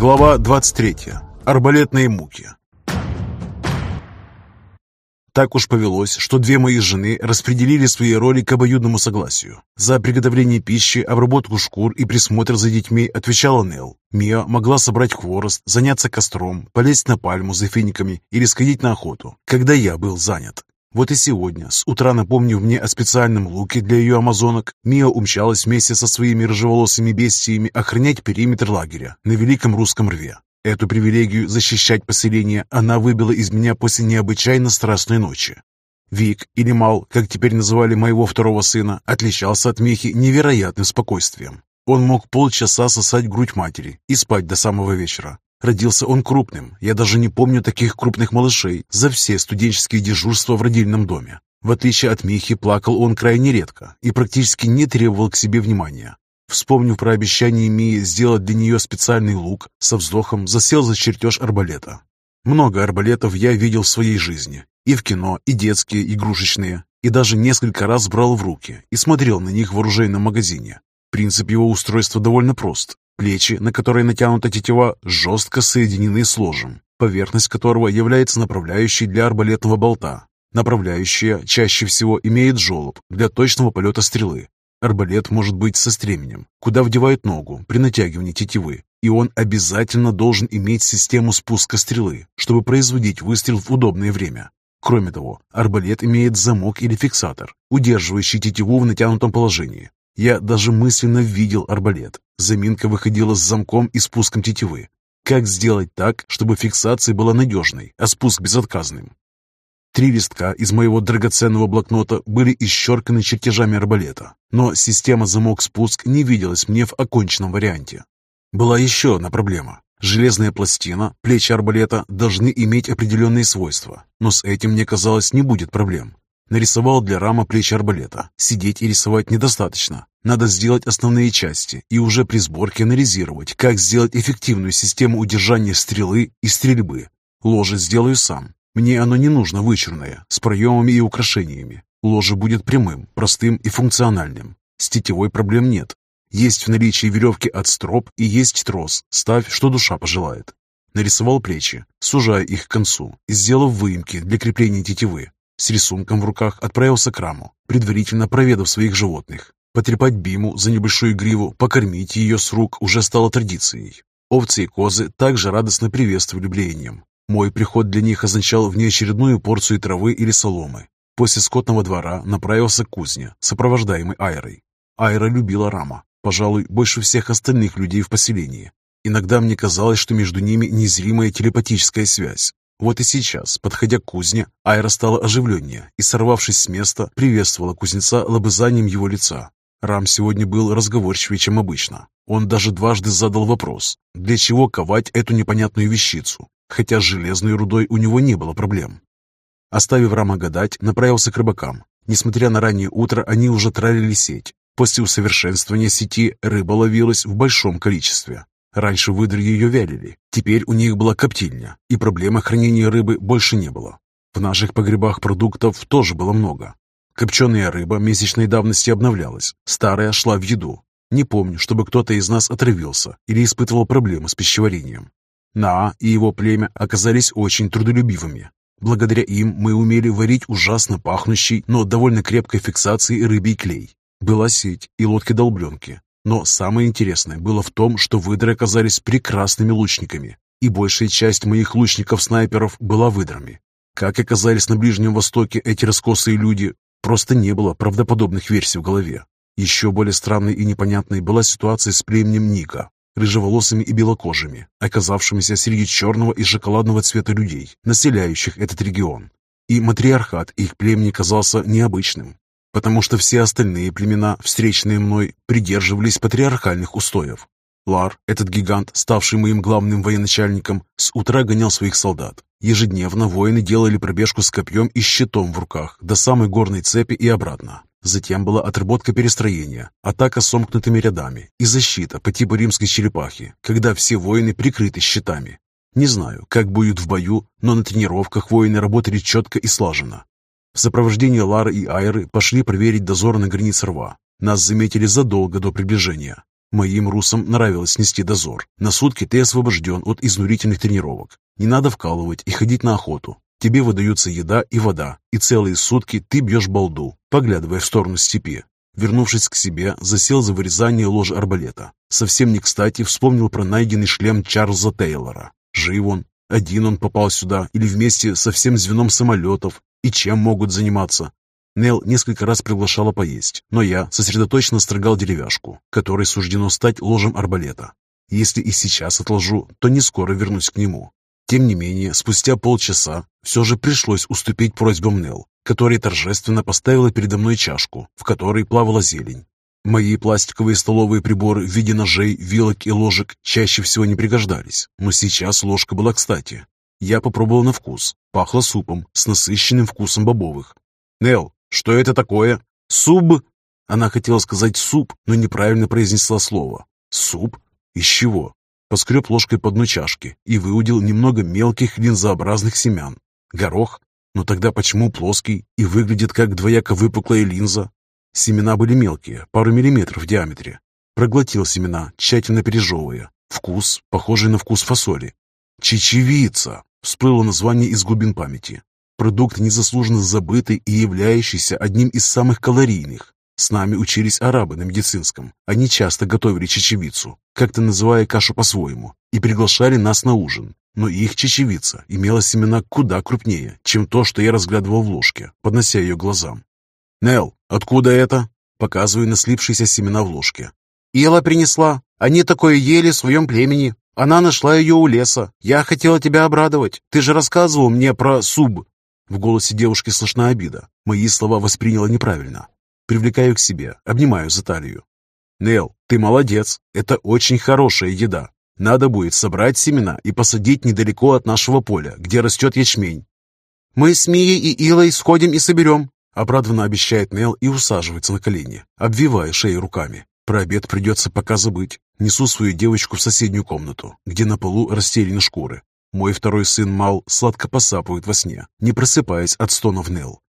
Глава 23. Арбалетные муки. Так уж повелось, что две мои жены распределили свои роли к обоюдному согласию. За приготовление пищи, обработку шкур и присмотр за детьми отвечала Нел. Мия могла собрать хворост, заняться костром, полезть на пальму за финиками или сходить на охоту, когда я был занят. Вот и сегодня, с утра напомнив мне о специальном луке для ее амазонок, Мия умчалась вместе со своими рыжеволосыми бестиями охранять периметр лагеря на Великом Русском Рве. Эту привилегию защищать поселение она выбила из меня после необычайно страстной ночи. Вик, или Мал, как теперь называли моего второго сына, отличался от Михи невероятным спокойствием. Он мог полчаса сосать грудь матери и спать до самого вечера, Родился он крупным. Я даже не помню таких крупных малышей за все студенческие дежурства в родильном доме. В отличие от Михи, плакал он крайне редко и практически не требовал к себе внимания. Вспомнив про обещание Мии сделать для нее специальный лук, со вздохом засел за чертеж арбалета. Много арбалетов я видел в своей жизни. И в кино, и детские, игрушечные. И даже несколько раз брал в руки и смотрел на них в оружейном магазине. Принцип его устройства довольно прост. Плечи, на которые натянута тетива, жестко соединены с ложем, поверхность которого является направляющей для арбалетного болта. Направляющая чаще всего имеет желоб для точного полета стрелы. Арбалет может быть со стременем, куда вдевают ногу при натягивании тетивы, и он обязательно должен иметь систему спуска стрелы, чтобы производить выстрел в удобное время. Кроме того, арбалет имеет замок или фиксатор, удерживающий тетиву в натянутом положении. Я даже мысленно видел арбалет. Заминка выходила с замком и спуском тетивы. Как сделать так, чтобы фиксация была надежной, а спуск безотказным? Три листка из моего драгоценного блокнота были исчерканы чертежами арбалета, но система замок-спуск не виделась мне в оконченном варианте. Была еще одна проблема. Железная пластина, плечи арбалета должны иметь определенные свойства, но с этим, мне казалось, не будет проблем. Нарисовал для рама плечи арбалета. Сидеть и рисовать недостаточно. Надо сделать основные части и уже при сборке анализировать, как сделать эффективную систему удержания стрелы и стрельбы. Ложе сделаю сам. Мне оно не нужно вычурное, с проемами и украшениями. Ложе будет прямым, простым и функциональным. С тетевой проблем нет. Есть в наличии веревки от строп и есть трос. Ставь, что душа пожелает. Нарисовал плечи, сужая их к концу и сделав выемки для крепления тетивы. С рисунком в руках отправился к раму, предварительно проведав своих животных. Потрепать Биму за небольшую гриву, покормить ее с рук уже стало традицией. Овцы и козы также радостно приветствовали блеянием. Мой приход для них означал внеочередную порцию травы или соломы. После скотного двора направился к кузне, сопровождаемый Айрой. Айра любила Рама, пожалуй, больше всех остальных людей в поселении. Иногда мне казалось, что между ними незримая телепатическая связь. Вот и сейчас, подходя к кузне, Айра стала оживленнее и, сорвавшись с места, приветствовала кузнеца лобызанием его лица. Рам сегодня был разговорчивее, чем обычно. Он даже дважды задал вопрос, для чего ковать эту непонятную вещицу, хотя с железной рудой у него не было проблем. Оставив Рама гадать, направился к рыбакам. Несмотря на раннее утро, они уже тралили сеть. После усовершенствования сети рыба ловилась в большом количестве. Раньше выдры ее вялили, теперь у них была коптильня, и проблемы хранения рыбы больше не было. В наших погребах продуктов тоже было много. Копченая рыба месячной давности обновлялась, старая шла в еду. Не помню, чтобы кто-то из нас отравился или испытывал проблемы с пищеварением. Наа и его племя оказались очень трудолюбивыми. Благодаря им мы умели варить ужасно пахнущий, но довольно крепкой фиксации рыбий клей. Была сеть и лодки-долбленки, но самое интересное было в том, что выдры оказались прекрасными лучниками, и большая часть моих лучников-снайперов была выдрами. Как оказались на Ближнем Востоке эти раскосые люди, просто не было правдоподобных версий в голове. Еще более странной и непонятной была ситуация с племенем Ника, рыжеволосыми и белокожими, оказавшимися среди черного и шоколадного цвета людей, населяющих этот регион. И матриархат их племени казался необычным потому что все остальные племена, встречные мной, придерживались патриархальных устоев. Лар, этот гигант, ставший моим главным военачальником, с утра гонял своих солдат. Ежедневно воины делали пробежку с копьем и щитом в руках до самой горной цепи и обратно. Затем была отработка перестроения, атака сомкнутыми рядами и защита по типу римской черепахи, когда все воины прикрыты щитами. Не знаю, как будет в бою, но на тренировках воины работали четко и слаженно. В сопровождении Лары и Айры пошли проверить дозор на границе рва. Нас заметили задолго до приближения. Моим русам нравилось нести дозор. На сутки ты освобожден от изнурительных тренировок. Не надо вкалывать и ходить на охоту. Тебе выдаются еда и вода, и целые сутки ты бьешь балду, поглядывая в сторону степи. Вернувшись к себе, засел за вырезание ложа арбалета. Совсем не кстати вспомнил про найденный шлем Чарльза Тейлора. Жив он, один он попал сюда или вместе со всем звеном самолетов, и чем могут заниматься. Нел несколько раз приглашала поесть, но я сосредоточенно строгал деревяшку, которой суждено стать ложем арбалета. Если и сейчас отложу, то не скоро вернусь к нему. Тем не менее, спустя полчаса все же пришлось уступить просьбам Нел, которая торжественно поставила передо мной чашку, в которой плавала зелень. Мои пластиковые столовые приборы в виде ножей, вилок и ложек чаще всего не пригождались, но сейчас ложка была кстати. Я попробовал на вкус. Пахло супом с насыщенным вкусом бобовых. «Нел, что это такое?» «Суп?» Она хотела сказать «суп», но неправильно произнесла слово. «Суп? Из чего?» Поскреб ложкой по дну чашки и выудил немного мелких линзообразных семян. Горох? Но тогда почему плоский и выглядит как двояко выпуклая линза? Семена были мелкие, пару миллиметров в диаметре. Проглотил семена, тщательно пережевывая. Вкус, похожий на вкус фасоли. Чечевица! Всплыло название из глубин памяти. Продукт незаслуженно забытый и являющийся одним из самых калорийных. С нами учились арабы на медицинском. Они часто готовили чечевицу, как-то называя кашу по-своему, и приглашали нас на ужин. Но их чечевица имела семена куда крупнее, чем то, что я разглядывал в ложке, поднося ее глазам. «Нел, откуда это?» Показываю на слипшиеся семена в ложке. «Ила принесла. Они такое ели в своем племени. Она нашла ее у леса. Я хотела тебя обрадовать. Ты же рассказывал мне про суб». В голосе девушки слышна обида. Мои слова восприняла неправильно. Привлекаю к себе, обнимаю за талию. «Нел, ты молодец. Это очень хорошая еда. Надо будет собрать семена и посадить недалеко от нашего поля, где растет ячмень. Мы с Мией и Илой сходим и соберем. Обрадованно обещает Нел и усаживается на колени, обвивая шею руками. Про обед придется пока забыть. Несу свою девочку в соседнюю комнату, где на полу расстелены шкуры. Мой второй сын Мал сладко посапывает во сне, не просыпаясь от стонов Нел.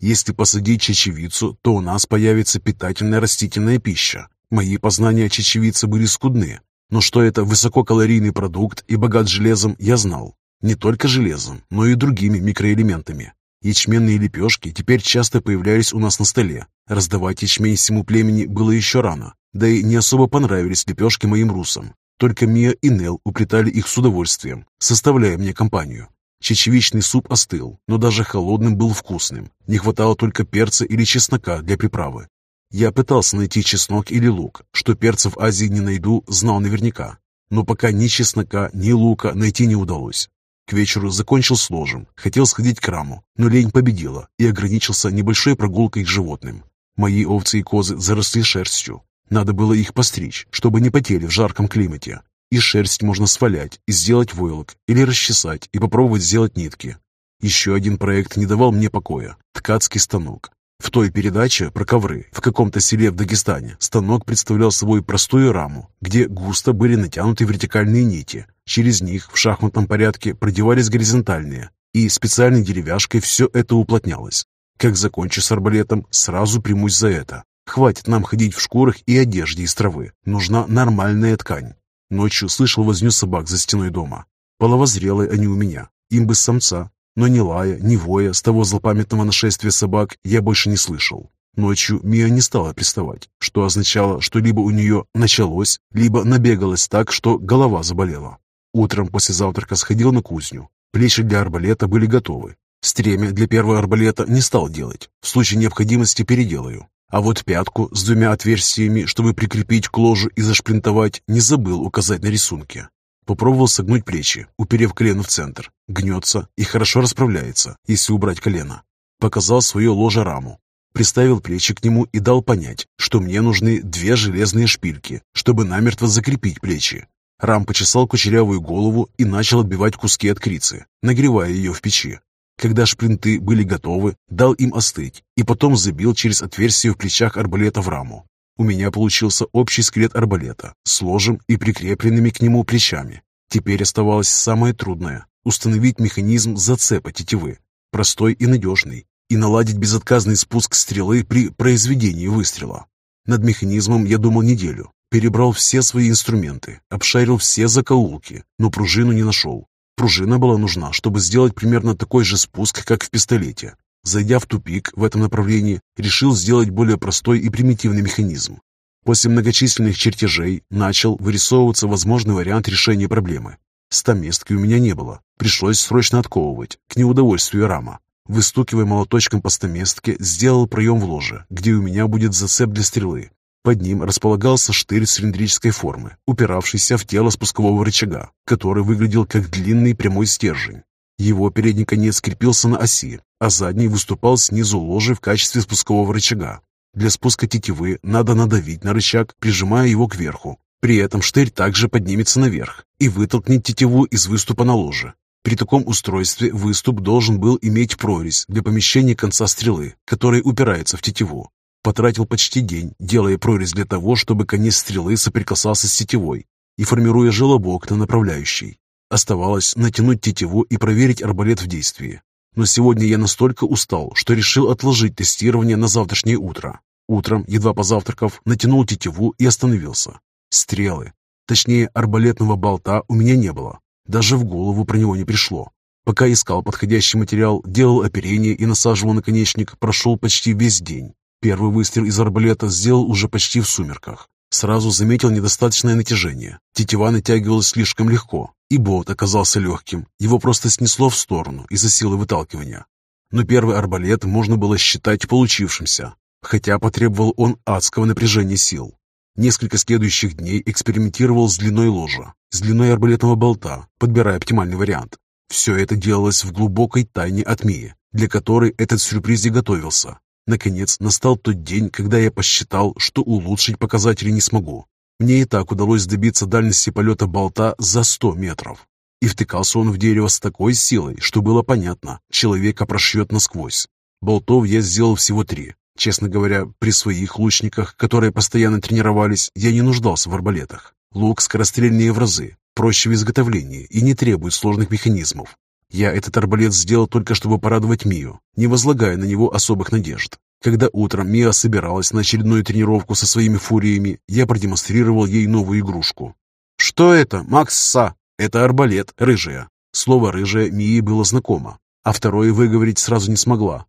Если посадить чечевицу, то у нас появится питательная растительная пища. Мои познания о чечевице были скудны, но что это высококалорийный продукт и богат железом, я знал. Не только железом, но и другими микроэлементами. Ячменные лепешки теперь часто появлялись у нас на столе. Раздавать ячмень всему племени было еще рано, да и не особо понравились лепешки моим русам. Только Мия и Нел уплетали их с удовольствием, составляя мне компанию. Чечевичный суп остыл, но даже холодным был вкусным. Не хватало только перца или чеснока для приправы. Я пытался найти чеснок или лук, что перца в Азии не найду, знал наверняка. Но пока ни чеснока, ни лука найти не удалось. К вечеру закончил с ложем, хотел сходить к раму, но лень победила и ограничился небольшой прогулкой к животным. Мои овцы и козы заросли шерстью. Надо было их постричь, чтобы не потели в жарком климате. И шерсть можно свалять и сделать войлок, или расчесать и попробовать сделать нитки. Еще один проект не давал мне покоя – ткацкий станок. В той передаче про ковры в каком-то селе в Дагестане станок представлял собой простую раму, где густо были натянуты вертикальные нити. Через них в шахматном порядке продевались горизонтальные, и специальной деревяшкой все это уплотнялось. Как закончу с арбалетом, сразу примусь за это. Хватит нам ходить в шкурах и одежде из травы. Нужна нормальная ткань. Ночью слышал возню собак за стеной дома. Половозрелые они у меня. Им бы самца, но ни лая, ни воя с того злопамятного нашествия собак я больше не слышал. Ночью Мия не стала приставать, что означало, что либо у нее началось, либо набегалось так, что голова заболела. Утром после завтрака сходил на кузню. Плечи для арбалета были готовы. Стремя для первого арбалета не стал делать. В случае необходимости переделаю. А вот пятку с двумя отверстиями, чтобы прикрепить к ложу и зашплинтовать, не забыл указать на рисунке. Попробовал согнуть плечи, уперев колено в центр. Гнется и хорошо расправляется, если убрать колено. Показал свое ложе-раму. Приставил плечи к нему и дал понять, что мне нужны две железные шпильки, чтобы намертво закрепить плечи. Рам почесал кучерявую голову и начал отбивать куски от крицы, нагревая ее в печи. Когда шпринты были готовы, дал им остыть и потом забил через отверстие в плечах арбалета в раму. У меня получился общий скелет арбалета с ложем и прикрепленными к нему плечами. Теперь оставалось самое трудное – установить механизм зацепа тетивы, простой и надежный, и наладить безотказный спуск стрелы при произведении выстрела. Над механизмом я думал неделю, Перебрал все свои инструменты, обшарил все закоулки, но пружину не нашел. Пружина была нужна, чтобы сделать примерно такой же спуск, как в пистолете. Зайдя в тупик в этом направлении, решил сделать более простой и примитивный механизм. После многочисленных чертежей начал вырисовываться возможный вариант решения проблемы. Стаместки у меня не было, пришлось срочно отковывать, к неудовольствию рама. Выстукивая молоточком по стаместке, сделал проем в ложе, где у меня будет зацеп для стрелы. Под ним располагался штырь цилиндрической формы, упиравшийся в тело спускового рычага, который выглядел как длинный прямой стержень. Его передний конец крепился на оси, а задний выступал снизу ложи в качестве спускового рычага. Для спуска тетивы надо надавить на рычаг, прижимая его кверху. При этом штырь также поднимется наверх и вытолкнет тетиву из выступа на ложе. При таком устройстве выступ должен был иметь прорезь для помещения конца стрелы, который упирается в тетиву. Потратил почти день, делая прорезь для того, чтобы конец стрелы соприкасался с тетивой и формируя желобок на направляющий. Оставалось натянуть тетиву и проверить арбалет в действии. Но сегодня я настолько устал, что решил отложить тестирование на завтрашнее утро. Утром, едва позавтракав, натянул тетиву и остановился. Стрелы, точнее арбалетного болта, у меня не было. Даже в голову про него не пришло. Пока искал подходящий материал, делал оперение и насаживал наконечник, прошел почти весь день. Первый выстрел из арбалета сделал уже почти в сумерках. Сразу заметил недостаточное натяжение. Тетива натягивалась слишком легко, и болт оказался легким. Его просто снесло в сторону из-за силы выталкивания. Но первый арбалет можно было считать получившимся, хотя потребовал он адского напряжения сил. Несколько следующих дней экспериментировал с длиной ложа, с длиной арбалетного болта, подбирая оптимальный вариант. Все это делалось в глубокой тайне от Мии, для которой этот сюрприз и готовился. Наконец, настал тот день, когда я посчитал, что улучшить показатели не смогу. Мне и так удалось добиться дальности полета болта за 100 метров. И втыкался он в дерево с такой силой, что было понятно, человека прошьет насквозь. Болтов я сделал всего три, Честно говоря, при своих лучниках, которые постоянно тренировались, я не нуждался в арбалетах. Лук скорострельнее в разы, проще в изготовлении и не требует сложных механизмов. Я этот арбалет сделал только чтобы порадовать Мию, не возлагая на него особых надежд. Когда утром Мия собиралась на очередную тренировку со своими фуриями, я продемонстрировал ей новую игрушку. «Что это, Макса?» «Это арбалет, рыжая». Слово «рыжая» Мии было знакомо, а второе выговорить сразу не смогла.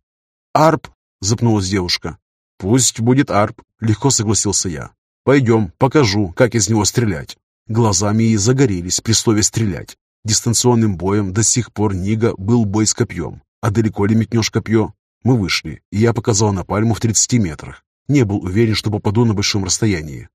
«Арп — запнулась девушка. «Пусть будет арп», — легко согласился я. «Пойдем, покажу, как из него стрелять». Глазами ей загорелись при слове «стрелять». Дистанционным боем до сих пор Нига был бой с копьем. А далеко ли метнешь копье? Мы вышли, и я показал на пальму в 30 метрах. Не был уверен, что попаду на большом расстоянии.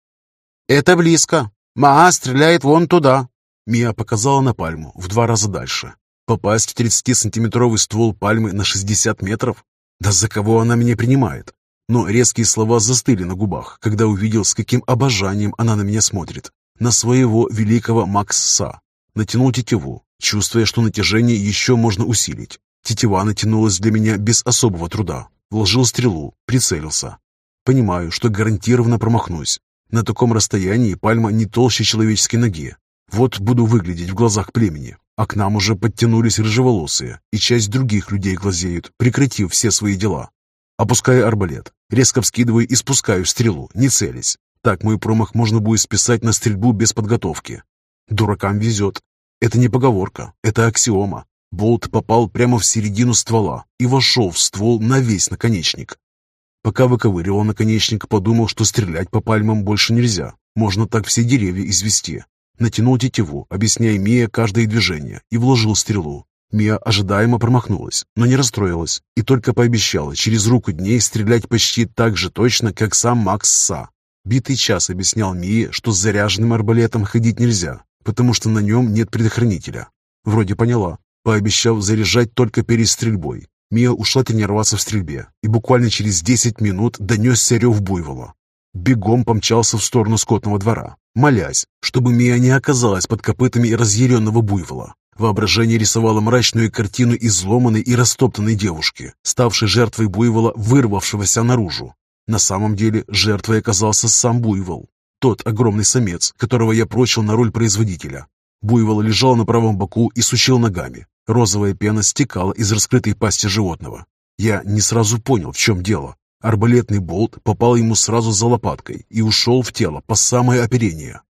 «Это близко. Маа стреляет вон туда». Мия показала на пальму в два раза дальше. Попасть в 30-сантиметровый ствол пальмы на 60 метров? Да за кого она меня принимает? Но резкие слова застыли на губах, когда увидел, с каким обожанием она на меня смотрит. На своего великого Макса. Натянул тетиву, чувствуя, что натяжение еще можно усилить. Тетива натянулась для меня без особого труда. Вложил стрелу, прицелился. Понимаю, что гарантированно промахнусь. На таком расстоянии пальма не толще человеческой ноги. Вот буду выглядеть в глазах племени. А к нам уже подтянулись рыжеволосые, и часть других людей глазеют, прекратив все свои дела. Опускаю арбалет, резко вскидываю и спускаю стрелу, не целясь. Так мой промах можно будет списать на стрельбу без подготовки. Дуракам везет. Это не поговорка, это аксиома. Болт попал прямо в середину ствола и вошел в ствол на весь наконечник. Пока выковыривал наконечник, подумал, что стрелять по пальмам больше нельзя. Можно так все деревья извести. Натянул тетиву, объясняя Мия каждое движение, и вложил стрелу. Мия ожидаемо промахнулась, но не расстроилась, и только пообещала через руку дней стрелять почти так же точно, как сам Макс Са. Битый час объяснял Мии, что с заряженным арбалетом ходить нельзя, потому что на нем нет предохранителя. Вроде поняла, пообещав заряжать только перед стрельбой. Мия ушла тренироваться в стрельбе, и буквально через 10 минут донесся рев буйвола. Бегом помчался в сторону скотного двора молясь, чтобы Мия не оказалась под копытами разъяренного буйвола. Воображение рисовало мрачную картину изломанной и растоптанной девушки, ставшей жертвой буйвола, вырвавшегося наружу. На самом деле жертвой оказался сам буйвол, тот огромный самец, которого я прочил на роль производителя. Буйвол лежал на правом боку и сучил ногами. Розовая пена стекала из раскрытой пасти животного. Я не сразу понял, в чем дело. Арбалетный болт попал ему сразу за лопаткой и ушел в тело по самое оперение.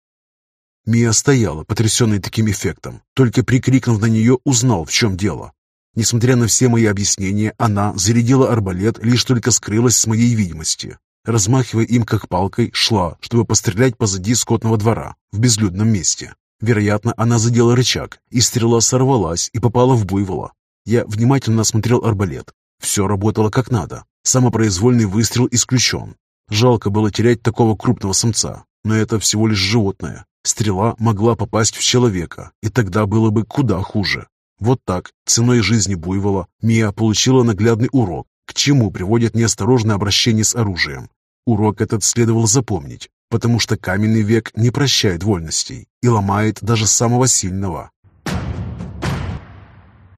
Мия стояла, потрясенная таким эффектом. Только прикрикнув на нее, узнал, в чем дело. Несмотря на все мои объяснения, она зарядила арбалет, лишь только скрылась с моей видимости. Размахивая им как палкой, шла, чтобы пострелять позади скотного двора, в безлюдном месте. Вероятно, она задела рычаг, и стрела сорвалась и попала в буйвола. Я внимательно осмотрел арбалет. Все работало как надо. Самопроизвольный выстрел исключен. Жалко было терять такого крупного самца, но это всего лишь животное. Стрела могла попасть в человека, и тогда было бы куда хуже. Вот так, ценой жизни буйвола, Мия получила наглядный урок, к чему приводит неосторожное обращение с оружием. Урок этот следовало запомнить, потому что каменный век не прощает вольностей и ломает даже самого сильного.